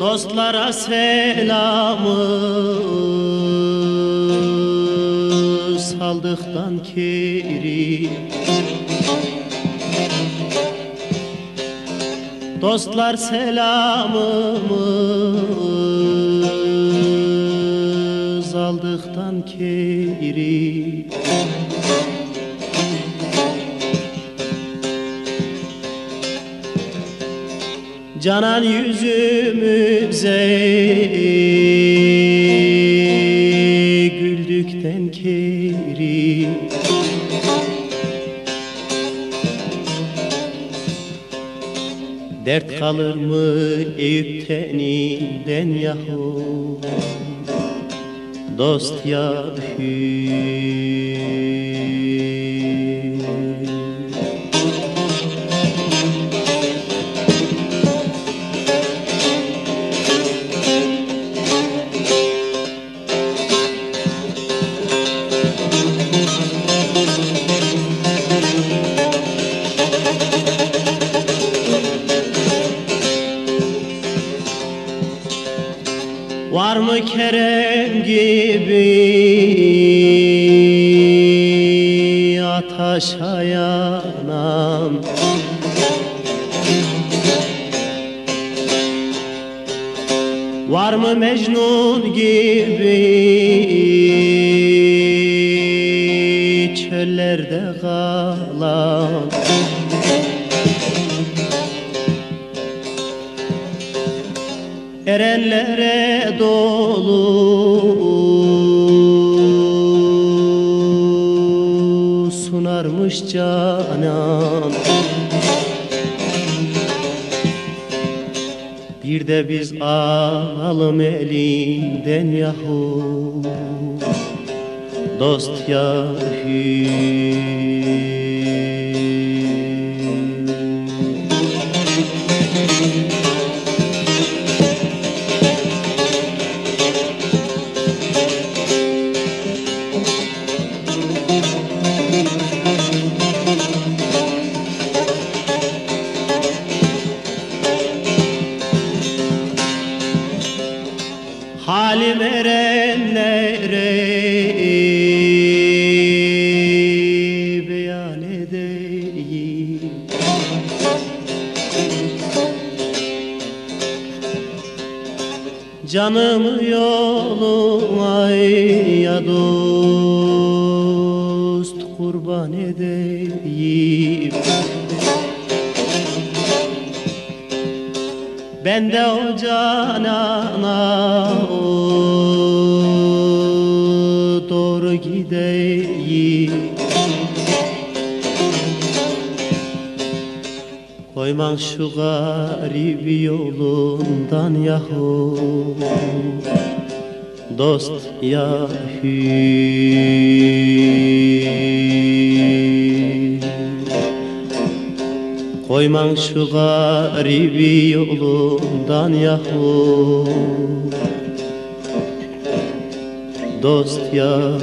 Dostlara selamı saldıktan keri Dostlar selamımı kiri Canan yüzümüze güldükten keri. Dert kalır mı Eyüp teninden yahu Dost yahu Var mı Kerem gibi ataşa yanan Var mı Mecnun gibi çöllerde kalan Erenlere dolu. Sunarmış canan. Bir de biz alalım elinden yahu. Dost yahu Halim erenlere beyan edeyim. Canımı yoluna ya dost kurban edeyim Ben de o canana doğru gideyim. Koyman şu garibi yolundan yahu Dost yahu Koyman şu garibi yolundan yahu Dost yahu